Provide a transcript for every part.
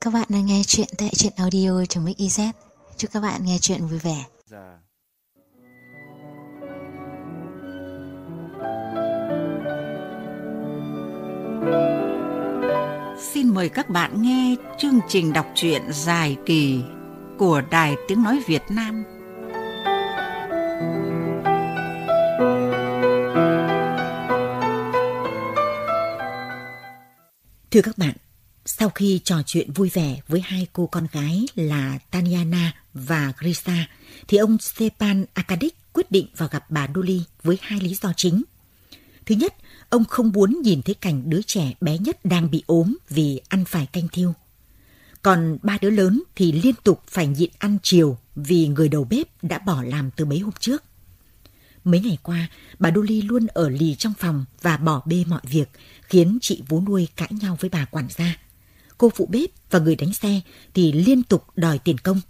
Các bạn đang nghe chuyện tại truyện audio.mix.iz. Chúc các bạn nghe chuyện vui vẻ. Dạ. Xin mời các bạn nghe chương trình đọc truyện dài kỳ của Đài Tiếng Nói Việt Nam. Thưa các bạn, sau khi trò chuyện vui vẻ với hai cô con gái là Tanyana và Grisa, thì ông Stepan Akadik quyết định vào gặp bà Dolly với hai lý do chính. Thứ nhất, ông không muốn nhìn thấy cảnh đứa trẻ bé nhất đang bị ốm vì ăn phải canh thiêu. Còn ba đứa lớn thì liên tục phải nhịn ăn chiều vì người đầu bếp đã bỏ làm từ mấy hôm trước. Mấy ngày qua, bà Dolly luôn ở lì trong phòng và bỏ bê mọi việc, khiến chị vú nuôi cãi nhau với bà quản gia cô phụ bếp và người đánh xe thì liên tục đòi tiền công.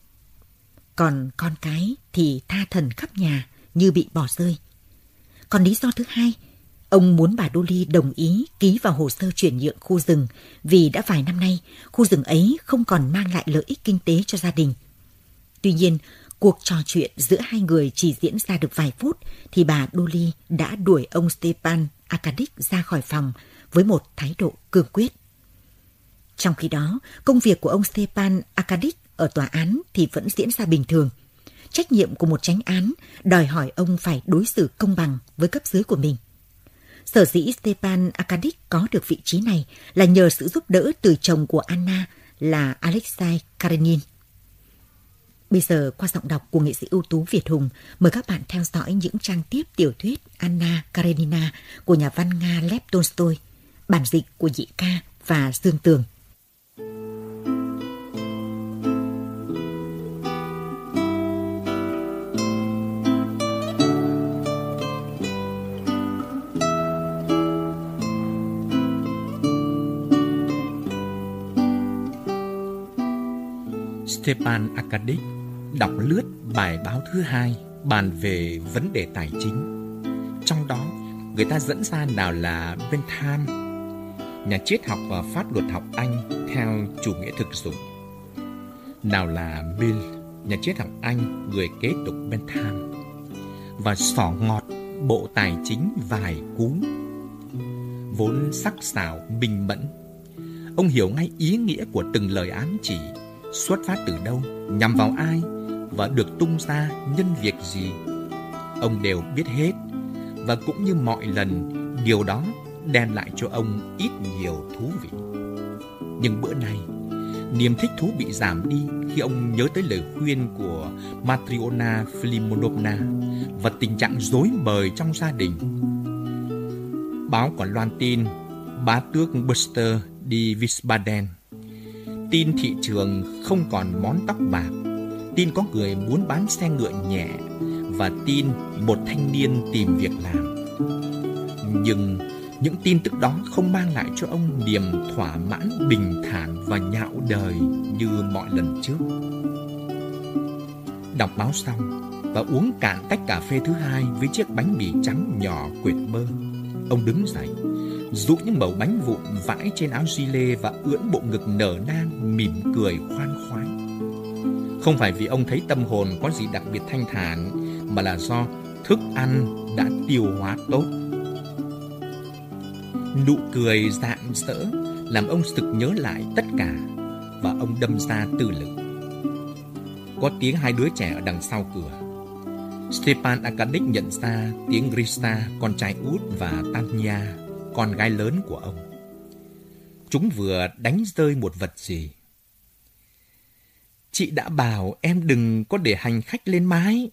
Còn con cái thì tha thần khắp nhà như bị bỏ rơi. Còn lý do thứ hai, ông muốn bà Dolly đồng ý ký vào hồ sơ chuyển nhượng khu rừng vì đã vài năm nay khu rừng ấy không còn mang lại lợi ích kinh tế cho gia đình. Tuy nhiên, cuộc trò chuyện giữa hai người chỉ diễn ra được vài phút thì bà Dolly đã đuổi ông Stepan Akadik ra khỏi phòng với một thái độ cương quyết. Trong khi đó, công việc của ông Stepan Akadik ở tòa án thì vẫn diễn ra bình thường. Trách nhiệm của một tránh án đòi hỏi ông phải đối xử công bằng với cấp dưới của mình. Sở dĩ Stepan Akadik có được vị trí này là nhờ sự giúp đỡ từ chồng của Anna là Alexei Karenin. Bây giờ qua giọng đọc của nghệ sĩ ưu tú Việt Hùng, mời các bạn theo dõi những trang tiếp tiểu thuyết Anna Karenina của nhà văn Nga Lev Tolstoy, bản dịch của Dị Ca và Dương Tường. Stepan Akadik đọc lướt bài báo thứ hai bàn về vấn đề tài chính. Trong đó, người ta dẫn ra nào là Bentham, nhà triết học và pháp luật học Anh theo chủ nghĩa thực dụng. Nào là Mill, nhà triết học Anh, người kế tục Bentham. Và sỏ ngọt bộ tài chính vài cú. Vốn sắc sảo, bình mẫn. Ông hiểu ngay ý nghĩa của từng lời ám chỉ xuất phát từ đâu, nhằm vào ai và được tung ra nhân việc gì. Ông đều biết hết và cũng như mọi lần, điều đó đem lại cho ông ít nhiều thú vị. Nhưng bữa nay, niềm thích thú bị giảm đi khi ông nhớ tới lời khuyên của Matriona Filimonovna và tình trạng rối bời trong gia đình. Báo còn loan tin bá tước Buster đi Wiesbaden tin thị trường không còn món tóc bạc, tin có người muốn bán xe ngựa nhẹ và tin một thanh niên tìm việc làm. Nhưng những tin tức đó không mang lại cho ông niềm thỏa mãn bình thản và nhạo đời như mọi lần trước. Đọc báo xong và uống cạn tách cà phê thứ hai với chiếc bánh mì trắng nhỏ quệt bơ, ông đứng dậy dụ những mẩu bánh vụn vãi trên áo duy lê và ưỡn bộ ngực nở nang mỉm cười khoan khoái. Không phải vì ông thấy tâm hồn có gì đặc biệt thanh thản, mà là do thức ăn đã tiêu hóa tốt. Nụ cười rạng rỡ làm ông sực nhớ lại tất cả và ông đâm ra tư lực. Có tiếng hai đứa trẻ ở đằng sau cửa. Stepan Arkadyk nhận ra tiếng Grisha, con trai út và Tanya con gái lớn của ông. Chúng vừa đánh rơi một vật gì. Chị đã bảo em đừng có để hành khách lên mái.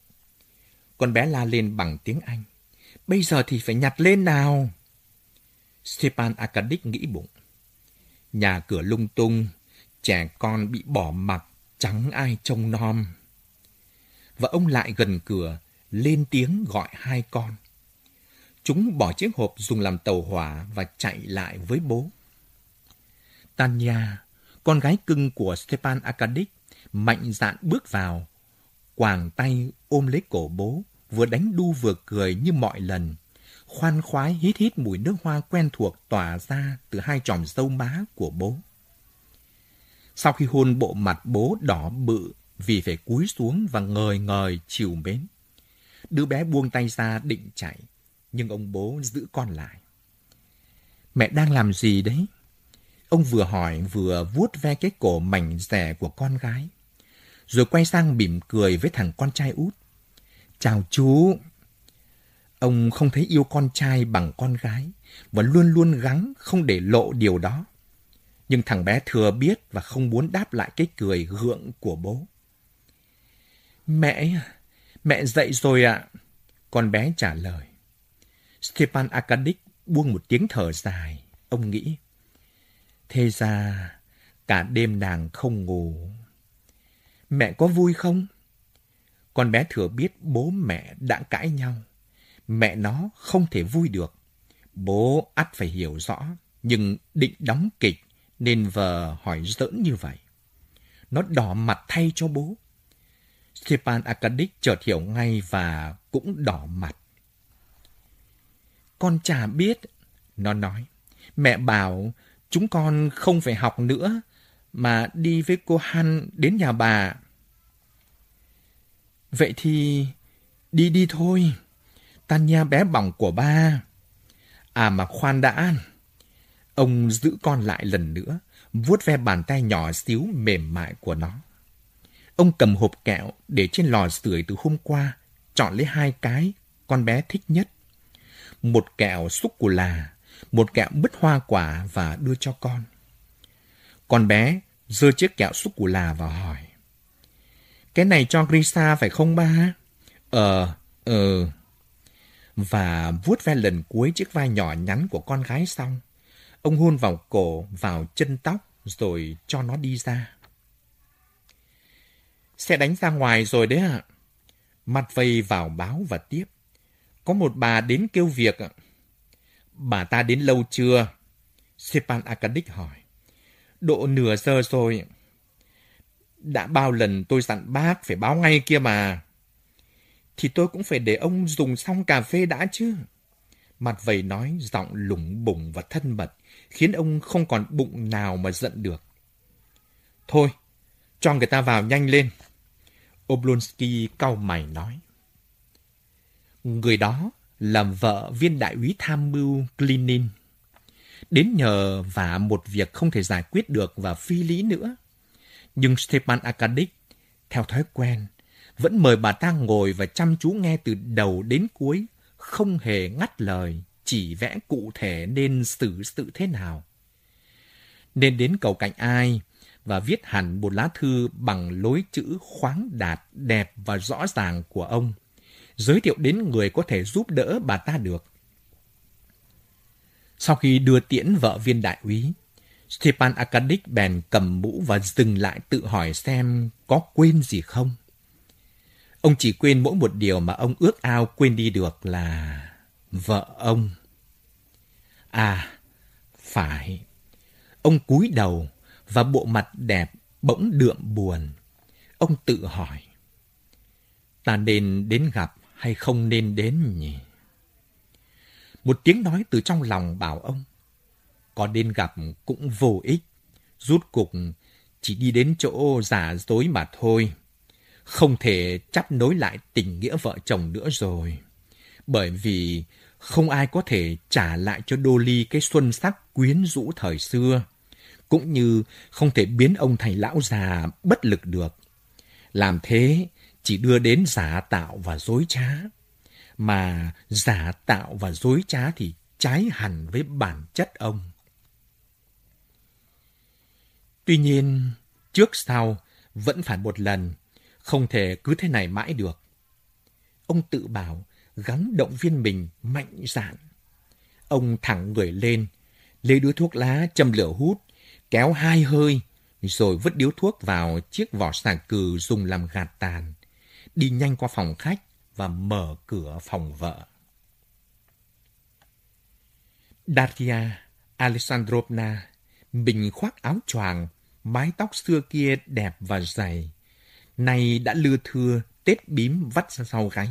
Con bé la lên bằng tiếng Anh. Bây giờ thì phải nhặt lên nào. Stepan Arkadik nghĩ bụng. Nhà cửa lung tung, trẻ con bị bỏ mặc, chẳng ai trông nom. Và ông lại gần cửa, lên tiếng gọi hai con. Chúng bỏ chiếc hộp dùng làm tàu hỏa và chạy lại với bố. Tanya, con gái cưng của Stepan Arkadik, mạnh dạn bước vào, quàng tay ôm lấy cổ bố, vừa đánh đu vừa cười như mọi lần. Khoan khoái hít hít mùi nước hoa quen thuộc tỏa ra từ hai tròm sâu má của bố. Sau khi hôn bộ mặt bố đỏ bự vì phải cúi xuống và ngời ngời chiều mến. Đứa bé buông tay ra định chạy, nhưng ông bố giữ con lại. Mẹ đang làm gì đấy? Ông vừa hỏi vừa vuốt ve cái cổ mảnh rẻ của con gái. Rồi quay sang mỉm cười với thằng con trai út. Chào chú. Ông không thấy yêu con trai bằng con gái và luôn luôn gắng không để lộ điều đó. Nhưng thằng bé thừa biết và không muốn đáp lại cái cười gượng của bố. Mẹ, mẹ dậy rồi ạ. Con bé trả lời. Stepan Arkadyk buông một tiếng thở dài. Ông nghĩ, thế ra cả đêm nàng không ngủ. Mẹ có vui không? Con bé thừa biết bố mẹ đã cãi nhau. Mẹ nó không thể vui được. Bố ắt phải hiểu rõ, nhưng định đóng kịch nên vờ hỏi giỡn như vậy. Nó đỏ mặt thay cho bố. Stepan Arkadyk chợt hiểu ngay và cũng đỏ mặt. Con chả biết, nó nói. Mẹ bảo chúng con không phải học nữa, mà đi với cô Han đến nhà bà. Vậy thì đi đi thôi. Tanya bé bỏng của ba. À mà khoan đã. Ông giữ con lại lần nữa, vuốt ve bàn tay nhỏ xíu mềm mại của nó. Ông cầm hộp kẹo để trên lò sưởi từ hôm qua, chọn lấy hai cái con bé thích nhất. Một kẹo xúc cù là, một kẹo bứt hoa quả và đưa cho con. Con bé giơ chiếc kẹo xúc cù là và hỏi. Cái này cho Grisa phải không ba? Ờ, ờ. Và vuốt ve lần cuối chiếc vai nhỏ nhắn của con gái xong. Ông hôn vào cổ, vào chân tóc, rồi cho nó đi ra. Sẽ đánh ra ngoài rồi đấy ạ. Mặt vây vào báo và tiếp. Có một bà đến kêu việc ạ. Bà ta đến lâu chưa? Stepan akadik hỏi. Độ nửa giờ rồi. Đã bao lần tôi dặn bác phải báo ngay kia mà. Thì tôi cũng phải để ông dùng xong cà phê đã chứ. Mặt vầy nói giọng lủng bủng và thân mật, khiến ông không còn bụng nào mà giận được. Thôi, cho người ta vào nhanh lên. Oblonsky cau mày nói. Người đó là vợ viên đại úy tham mưu Klinin. Đến nhờ và một việc không thể giải quyết được và phi lý nữa. Nhưng Stepan Arkadyc, theo thói quen, vẫn mời bà ta ngồi và chăm chú nghe từ đầu đến cuối, không hề ngắt lời, chỉ vẽ cụ thể nên xử sự thế nào. Nên đến cầu cạnh ai và viết hẳn một lá thư bằng lối chữ khoáng đạt, đẹp và rõ ràng của ông, giới thiệu đến người có thể giúp đỡ bà ta được. Sau khi đưa tiễn vợ viên đại úy, Stepan Arkadyk bèn cầm mũ và dừng lại tự hỏi xem có quên gì không. Ông chỉ quên mỗi một điều mà ông ước ao quên đi được là vợ ông. À, phải. Ông cúi đầu và bộ mặt đẹp bỗng đượm buồn. Ông tự hỏi. Ta nên đến gặp hay không nên đến nhỉ? Một tiếng nói từ trong lòng bảo ông. Có đến gặp cũng vô ích. Rút cục chỉ đi đến chỗ giả dối mà thôi. Không thể chắp nối lại tình nghĩa vợ chồng nữa rồi. Bởi vì không ai có thể trả lại cho Dolly cái xuân sắc quyến rũ thời xưa. Cũng như không thể biến ông thành lão già bất lực được. Làm thế chỉ đưa đến giả tạo và dối trá. Mà giả tạo và dối trá thì trái hẳn với bản chất ông. Tuy nhiên, trước sau vẫn phải một lần, không thể cứ thế này mãi được. Ông tự bảo gắng động viên mình mạnh dạn. Ông thẳng người lên, lấy đứa thuốc lá châm lửa hút, kéo hai hơi, rồi vứt điếu thuốc vào chiếc vỏ sàng cừ dùng làm gạt tàn, đi nhanh qua phòng khách và mở cửa phòng vợ. Daria Alexandrovna, mình khoác áo choàng, mái tóc xưa kia đẹp và dày, nay đã lưa thưa, tết bím vắt ra sau gáy.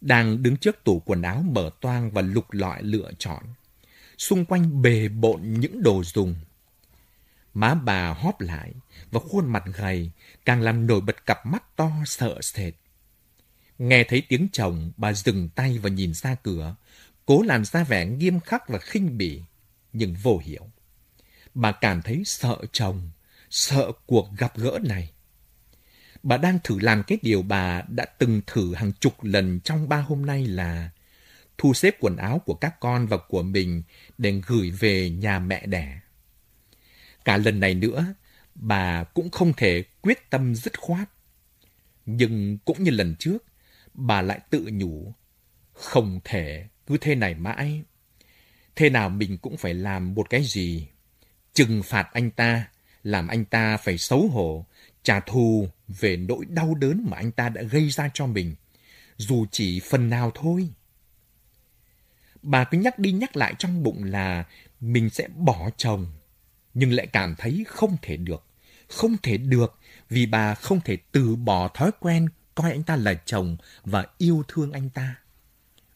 Đang đứng trước tủ quần áo mở toang và lục lọi lựa chọn. Xung quanh bề bộn những đồ dùng. Má bà hóp lại và khuôn mặt gầy càng làm nổi bật cặp mắt to sợ sệt. Nghe thấy tiếng chồng, bà dừng tay và nhìn ra cửa, cố làm ra vẻ nghiêm khắc và khinh bỉ, nhưng vô hiểu. Bà cảm thấy sợ chồng, sợ cuộc gặp gỡ này. Bà đang thử làm cái điều bà đã từng thử hàng chục lần trong ba hôm nay là thu xếp quần áo của các con và của mình để gửi về nhà mẹ đẻ. Cả lần này nữa, bà cũng không thể quyết tâm dứt khoát. Nhưng cũng như lần trước, bà lại tự nhủ, không thể cứ thế này mãi. Thế nào mình cũng phải làm một cái gì. Trừng phạt anh ta, làm anh ta phải xấu hổ, trả thù về nỗi đau đớn mà anh ta đã gây ra cho mình, dù chỉ phần nào thôi. Bà cứ nhắc đi nhắc lại trong bụng là mình sẽ bỏ chồng, nhưng lại cảm thấy không thể được. Không thể được vì bà không thể từ bỏ thói quen coi anh ta là chồng và yêu thương anh ta.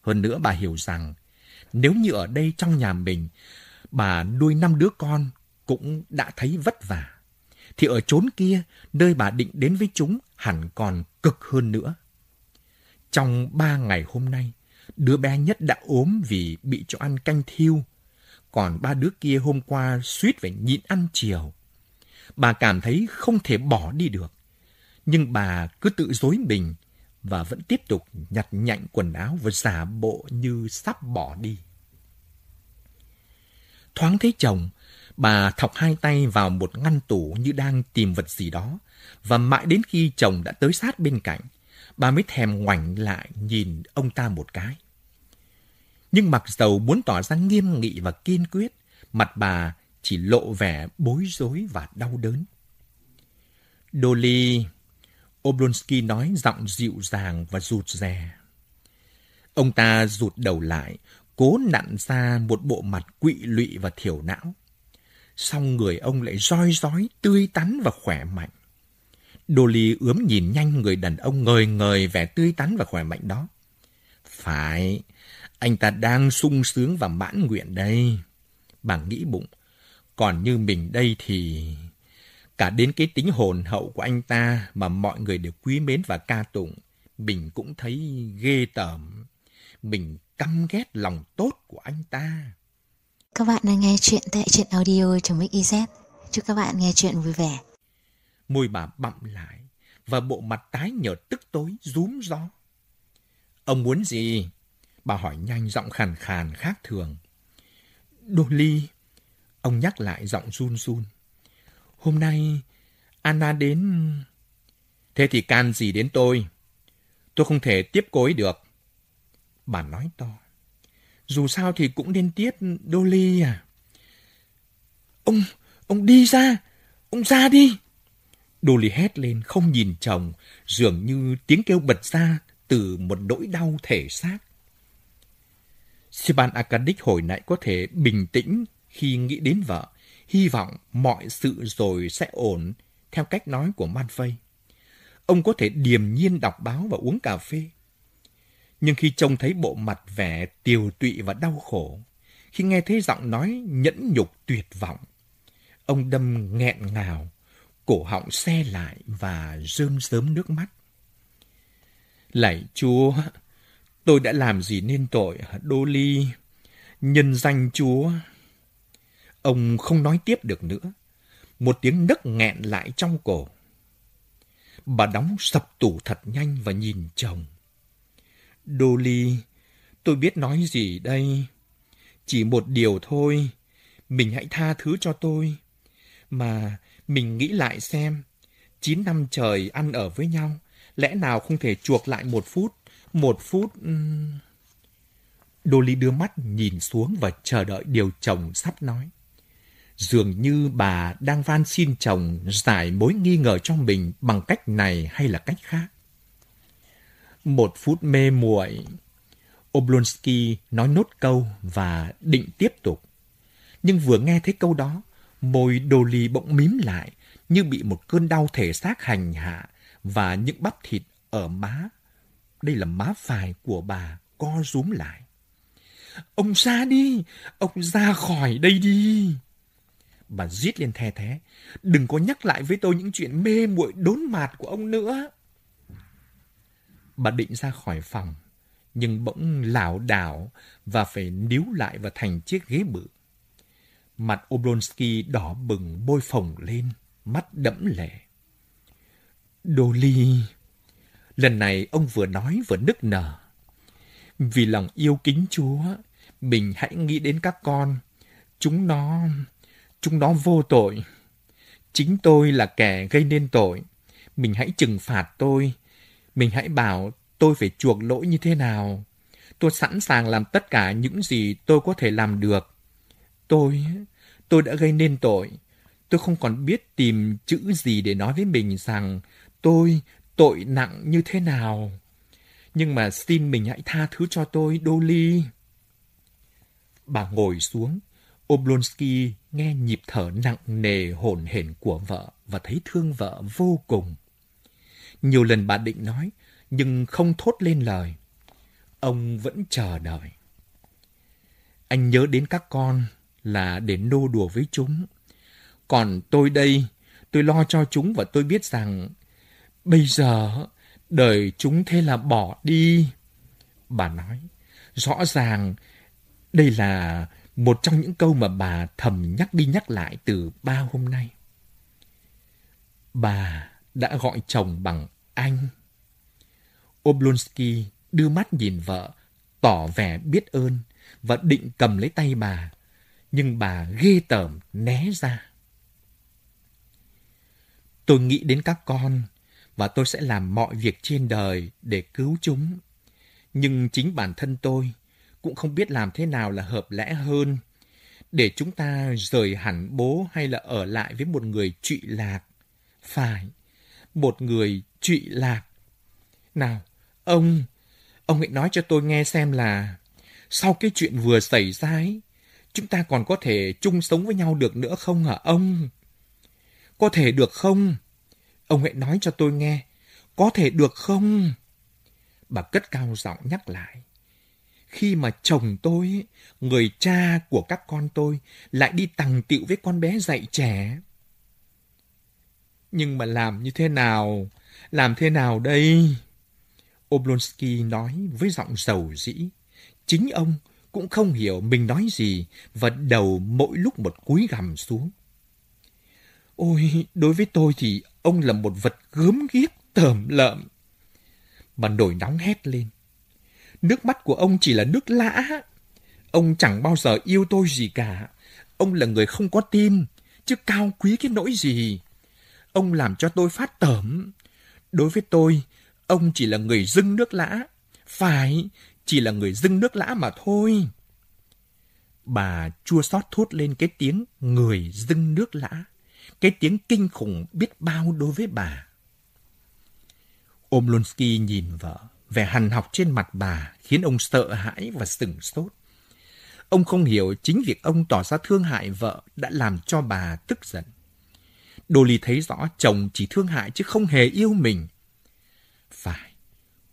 Hơn nữa bà hiểu rằng nếu như ở đây trong nhà mình bà nuôi năm đứa con cũng đã thấy vất vả thì ở chốn kia nơi bà định đến với chúng hẳn còn cực hơn nữa. Trong ba ngày hôm nay, đứa bé nhất đã ốm vì bị cho ăn canh thiêu, còn ba đứa kia hôm qua suýt phải nhịn ăn chiều. Bà cảm thấy không thể bỏ đi được, nhưng bà cứ tự dối mình và vẫn tiếp tục nhặt nhạnh quần áo và giả bộ như sắp bỏ đi. Thoáng thấy chồng, bà thọc hai tay vào một ngăn tủ như đang tìm vật gì đó, và mãi đến khi chồng đã tới sát bên cạnh, bà mới thèm ngoảnh lại nhìn ông ta một cái. Nhưng mặc dầu muốn tỏ ra nghiêm nghị và kiên quyết, mặt bà chỉ lộ vẻ bối rối và đau đớn. Dolly, Oblonsky nói giọng dịu dàng và rụt rè. Ông ta rụt đầu lại, cố nặn ra một bộ mặt quỵ lụy và thiểu não. Xong người ông lại roi rói, tươi tắn và khỏe mạnh. Dolly ướm nhìn nhanh người đàn ông ngời ngời vẻ tươi tắn và khỏe mạnh đó. Phải, anh ta đang sung sướng và mãn nguyện đây. Bà nghĩ bụng, còn như mình đây thì... Cả đến cái tính hồn hậu của anh ta mà mọi người đều quý mến và ca tụng, mình cũng thấy ghê tởm. Mình căm ghét lòng tốt của anh ta. Các bạn đang nghe chuyện tại truyện audio.mix.iz. Chúc các bạn nghe chuyện vui vẻ. Môi bà bặm lại và bộ mặt tái nhợt tức tối rúm gió. Ông muốn gì? Bà hỏi nhanh giọng khàn khàn khác thường. Đô ly. Ông nhắc lại giọng run run. Hôm nay, Anna đến... Thế thì can gì đến tôi? Tôi không thể tiếp cối được. Bà nói to. Dù sao thì cũng nên tiếp Dolly à. Ông, ông đi ra, ông ra đi. Dolly hét lên không nhìn chồng, dường như tiếng kêu bật ra từ một nỗi đau thể xác. Sipan Akadik hồi nãy có thể bình tĩnh khi nghĩ đến vợ, hy vọng mọi sự rồi sẽ ổn, theo cách nói của Man Ông có thể điềm nhiên đọc báo và uống cà phê. Nhưng khi trông thấy bộ mặt vẻ tiều tụy và đau khổ, khi nghe thấy giọng nói nhẫn nhục tuyệt vọng, ông đâm nghẹn ngào, cổ họng xe lại và rơm rớm nước mắt. Lạy Chúa, tôi đã làm gì nên tội Đô Ly? Nhân danh Chúa. Ông không nói tiếp được nữa. Một tiếng nấc nghẹn lại trong cổ. Bà đóng sập tủ thật nhanh và nhìn chồng. Dolly, tôi biết nói gì đây? Chỉ một điều thôi, mình hãy tha thứ cho tôi. Mà mình nghĩ lại xem, chín năm trời ăn ở với nhau, lẽ nào không thể chuộc lại một phút, một phút... Dolly đưa mắt nhìn xuống và chờ đợi điều chồng sắp nói. Dường như bà đang van xin chồng giải mối nghi ngờ trong mình bằng cách này hay là cách khác. Một phút mê muội, Oblonsky nói nốt câu và định tiếp tục. Nhưng vừa nghe thấy câu đó, môi Dolly bỗng mím lại như bị một cơn đau thể xác hành hạ và những bắp thịt ở má. Đây là má phải của bà co rúm lại. Ông ra đi, ông ra khỏi đây đi. Bà rít lên the thế. Đừng có nhắc lại với tôi những chuyện mê muội đốn mạt của ông nữa. Bà định ra khỏi phòng, nhưng bỗng lảo đảo và phải níu lại vào thành chiếc ghế bự. Mặt Oblonsky đỏ bừng bôi phồng lên, mắt đẫm lệ. Dolly... Lần này ông vừa nói vừa nức nở. Vì lòng yêu kính Chúa, mình hãy nghĩ đến các con. Chúng nó... chúng nó vô tội. Chính tôi là kẻ gây nên tội. Mình hãy trừng phạt tôi. Mình hãy bảo tôi phải chuộc lỗi như thế nào. Tôi sẵn sàng làm tất cả những gì tôi có thể làm được. Tôi... tôi đã gây nên tội. Tôi không còn biết tìm chữ gì để nói với mình rằng tôi tội nặng như thế nào. Nhưng mà xin mình hãy tha thứ cho tôi, Dolly. Bà ngồi xuống. Oblonsky nghe nhịp thở nặng nề hổn hển của vợ và thấy thương vợ vô cùng. Nhiều lần bà định nói, nhưng không thốt lên lời. Ông vẫn chờ đợi. Anh nhớ đến các con là để nô đùa với chúng. Còn tôi đây, tôi lo cho chúng và tôi biết rằng bây giờ đời chúng thế là bỏ đi. Bà nói, rõ ràng đây là một trong những câu mà bà thầm nhắc đi nhắc lại từ ba hôm nay. Bà đã gọi chồng bằng anh. Oblonsky đưa mắt nhìn vợ, tỏ vẻ biết ơn và định cầm lấy tay bà, nhưng bà ghê tởm né ra. Tôi nghĩ đến các con và tôi sẽ làm mọi việc trên đời để cứu chúng. Nhưng chính bản thân tôi cũng không biết làm thế nào là hợp lẽ hơn để chúng ta rời hẳn bố hay là ở lại với một người trụy lạc. Phải, một người trụy lạc. Nào, ông, ông hãy nói cho tôi nghe xem là sau cái chuyện vừa xảy ra ấy, chúng ta còn có thể chung sống với nhau được nữa không hả ông? Có thể được không? Ông hãy nói cho tôi nghe, có thể được không? Bà cất cao giọng nhắc lại. Khi mà chồng tôi, người cha của các con tôi, lại đi tằng tiệu với con bé dạy trẻ. Nhưng mà làm như thế nào? Làm thế nào đây? Oblonsky nói với giọng dầu dĩ. Chính ông cũng không hiểu mình nói gì và đầu mỗi lúc một cúi gằm xuống. Ôi, đối với tôi thì ông là một vật gớm ghiếc tởm lợm. Bà nổi nóng hét lên. Nước mắt của ông chỉ là nước lã. Ông chẳng bao giờ yêu tôi gì cả. Ông là người không có tim, chứ cao quý cái nỗi gì. Ông làm cho tôi phát tởm. Đối với tôi, ông chỉ là người dưng nước lã. Phải, chỉ là người dưng nước lã mà thôi. Bà chua xót thốt lên cái tiếng người dưng nước lã. Cái tiếng kinh khủng biết bao đối với bà. Omlonsky nhìn vợ, vẻ hằn học trên mặt bà khiến ông sợ hãi và sừng sốt. Ông không hiểu chính việc ông tỏ ra thương hại vợ đã làm cho bà tức giận. Dolly thấy rõ chồng chỉ thương hại chứ không hề yêu mình. Phải,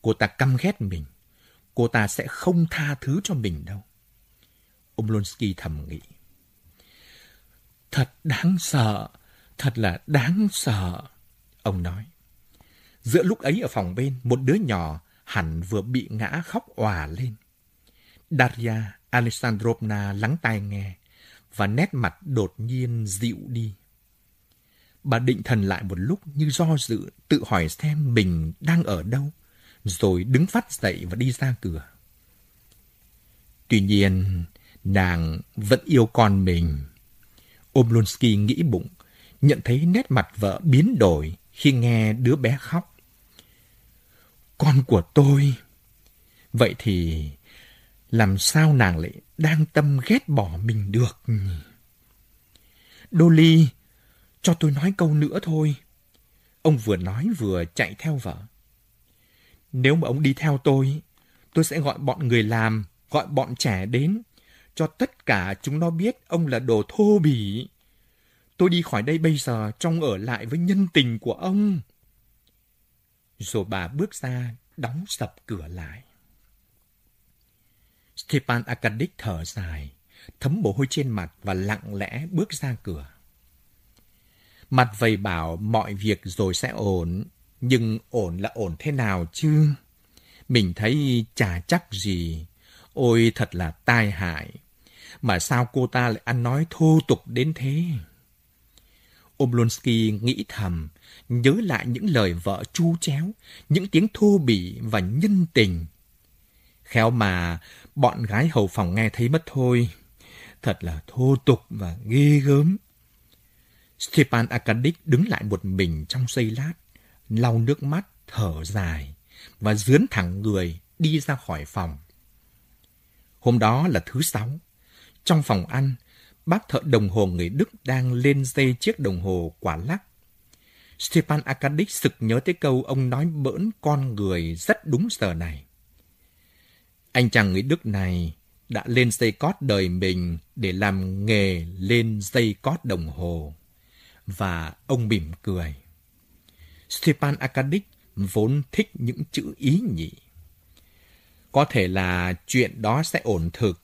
cô ta căm ghét mình. Cô ta sẽ không tha thứ cho mình đâu. Oblonsky thầm nghĩ. Thật đáng sợ, thật là đáng sợ, ông nói. Giữa lúc ấy ở phòng bên, một đứa nhỏ hẳn vừa bị ngã khóc òa lên. Daria Alexandrovna lắng tai nghe và nét mặt đột nhiên dịu đi. Bà định thần lại một lúc như do dự tự hỏi xem mình đang ở đâu, rồi đứng phát dậy và đi ra cửa. Tuy nhiên, nàng vẫn yêu con mình. Oblonsky nghĩ bụng, nhận thấy nét mặt vợ biến đổi khi nghe đứa bé khóc. Con của tôi. Vậy thì làm sao nàng lại đang tâm ghét bỏ mình được? Dolly, cho tôi nói câu nữa thôi. Ông vừa nói vừa chạy theo vợ. Nếu mà ông đi theo tôi, tôi sẽ gọi bọn người làm, gọi bọn trẻ đến, cho tất cả chúng nó biết ông là đồ thô bỉ. Tôi đi khỏi đây bây giờ trong ở lại với nhân tình của ông. Rồi bà bước ra, đóng sập cửa lại. Stepan Arkadych thở dài, thấm mồ hôi trên mặt và lặng lẽ bước ra cửa. Mặt vầy bảo mọi việc rồi sẽ ổn, nhưng ổn là ổn thế nào chứ? Mình thấy chả chắc gì. Ôi thật là tai hại. Mà sao cô ta lại ăn nói thô tục đến thế? Oblonsky nghĩ thầm, nhớ lại những lời vợ chu chéo, những tiếng thô bỉ và nhân tình. Khéo mà bọn gái hầu phòng nghe thấy mất thôi. Thật là thô tục và ghê gớm. Stepan Arkadyk đứng lại một mình trong giây lát, lau nước mắt, thở dài và dướn thẳng người đi ra khỏi phòng. Hôm đó là thứ sáu. Trong phòng ăn, bác thợ đồng hồ người Đức đang lên dây chiếc đồng hồ quả lắc. Stepan Arkadyk sực nhớ tới câu ông nói bỡn con người rất đúng giờ này. Anh chàng người Đức này đã lên dây cót đời mình để làm nghề lên dây cót đồng hồ. Và ông mỉm cười. Stepan Arkadyk vốn thích những chữ ý nhị. Có thể là chuyện đó sẽ ổn thực.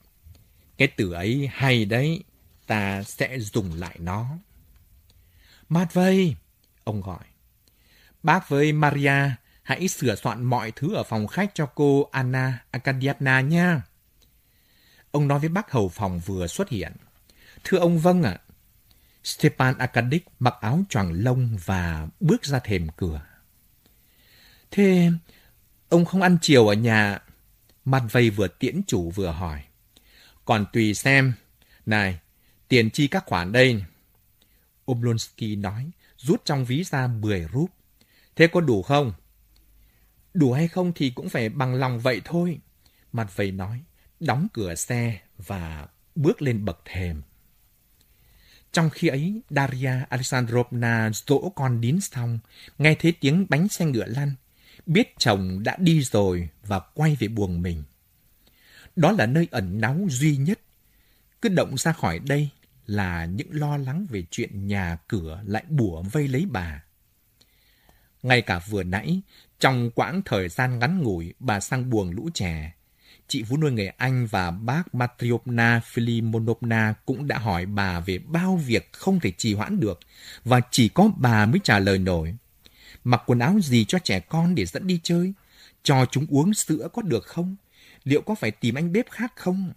Cái từ ấy hay đấy, ta sẽ dùng lại nó. Mát vây, ông gọi. Bác với Maria, hãy sửa soạn mọi thứ ở phòng khách cho cô Anna Akadievna nha. Ông nói với bác hầu phòng vừa xuất hiện. Thưa ông vâng ạ. Stepan Arkadyk mặc áo choàng lông và bước ra thềm cửa. Thế ông không ăn chiều ở nhà? Mặt vây vừa tiễn chủ vừa hỏi. Còn tùy xem. Này, tiền chi các khoản đây. Oblonsky nói, rút trong ví ra 10 rúp. Thế có đủ không? Đủ hay không thì cũng phải bằng lòng vậy thôi. Mặt vầy nói, đóng cửa xe và bước lên bậc thềm. Trong khi ấy, Daria Alexandrovna dỗ con đín xong, nghe thấy tiếng bánh xe ngựa lăn, biết chồng đã đi rồi và quay về buồng mình. Đó là nơi ẩn náu duy nhất. Cứ động ra khỏi đây là những lo lắng về chuyện nhà cửa lại bủa vây lấy bà. Ngay cả vừa nãy, trong quãng thời gian ngắn ngủi bà sang buồng lũ trẻ, chị vú nuôi người Anh và bác Matriovna Filimonovna cũng đã hỏi bà về bao việc không thể trì hoãn được và chỉ có bà mới trả lời nổi. Mặc quần áo gì cho trẻ con để dẫn đi chơi? Cho chúng uống sữa có được không? Liệu có phải tìm anh bếp khác không?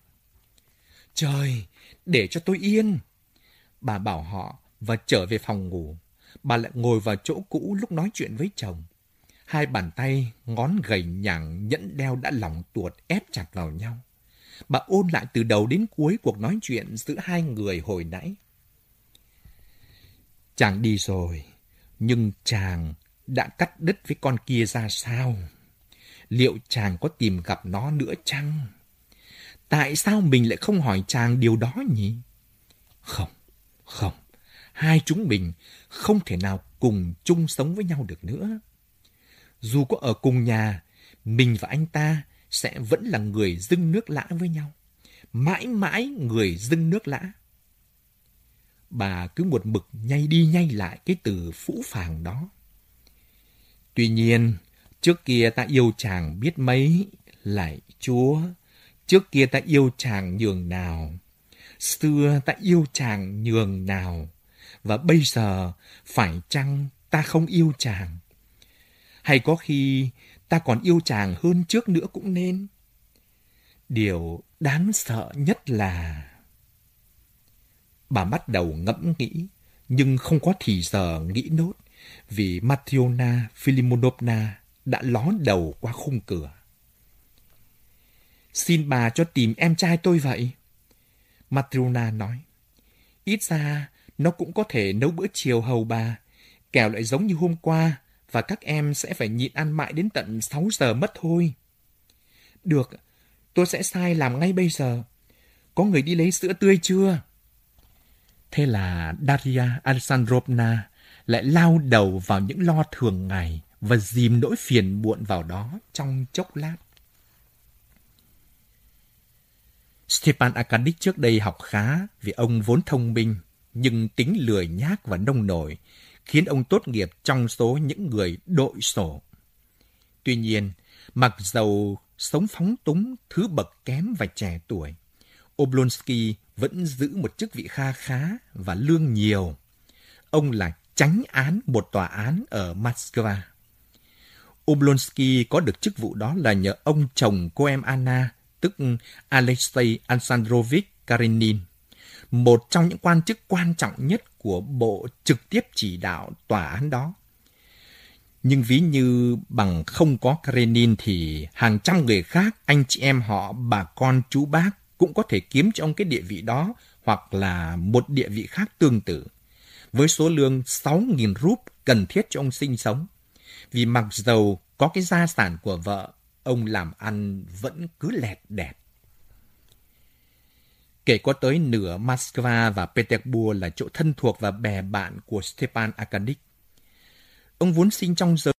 Trời, để cho tôi yên. Bà bảo họ và trở về phòng ngủ. Bà lại ngồi vào chỗ cũ lúc nói chuyện với chồng. Hai bàn tay, ngón gầy nhẳng, nhẫn đeo đã lỏng tuột ép chặt vào nhau. Bà ôn lại từ đầu đến cuối cuộc nói chuyện giữa hai người hồi nãy. Chàng đi rồi, nhưng chàng đã cắt đứt với con kia ra sao? Liệu chàng có tìm gặp nó nữa chăng? Tại sao mình lại không hỏi chàng điều đó nhỉ? Không, không, hai chúng mình không thể nào cùng chung sống với nhau được nữa. Dù có ở cùng nhà, mình và anh ta sẽ vẫn là người dưng nước lã với nhau. Mãi mãi người dưng nước lã. Bà cứ một mực nhay đi nhay lại cái từ phũ phàng đó. Tuy nhiên, trước kia ta yêu chàng biết mấy, lại chúa. Trước kia ta yêu chàng nhường nào. Xưa ta yêu chàng nhường nào. Và bây giờ, phải chăng ta không yêu chàng? Hay có khi ta còn yêu chàng hơn trước nữa cũng nên. Điều đáng sợ nhất là... Bà bắt đầu ngẫm nghĩ, nhưng không có thì giờ nghĩ nốt, vì Matriona Filimonovna đã ló đầu qua khung cửa. Xin bà cho tìm em trai tôi vậy. Matriona nói. Ít ra, nó cũng có thể nấu bữa chiều hầu bà, kẻo lại giống như hôm qua, và các em sẽ phải nhịn ăn mãi đến tận 6 giờ mất thôi. Được, tôi sẽ sai làm ngay bây giờ. Có người đi lấy sữa tươi chưa? Thế là Daria Alexandrovna lại lao đầu vào những lo thường ngày và dìm nỗi phiền muộn vào đó trong chốc lát. Stepan Arkadyk trước đây học khá vì ông vốn thông minh, nhưng tính lười nhác và nông nổi khiến ông tốt nghiệp trong số những người đội sổ. Tuy nhiên, mặc dầu sống phóng túng, thứ bậc kém và trẻ tuổi, Oblonsky vẫn giữ một chức vị kha khá và lương nhiều. Ông là tránh án một tòa án ở Moscow. Oblonsky có được chức vụ đó là nhờ ông chồng cô em Anna, tức Alexei Alexandrovich Karenin, một trong những quan chức quan trọng nhất của bộ trực tiếp chỉ đạo tòa án đó. Nhưng ví như bằng không có Karenin thì hàng trăm người khác, anh chị em họ, bà con, chú bác cũng có thể kiếm cho ông cái địa vị đó hoặc là một địa vị khác tương tự. Với số lương 6.000 rúp cần thiết cho ông sinh sống. Vì mặc dầu có cái gia sản của vợ, ông làm ăn vẫn cứ lẹt đẹt. Kể có tới nửa Moscow và Petersburg là chỗ thân thuộc và bè bạn của Stepan Arkadyk. Ông vốn sinh trong giới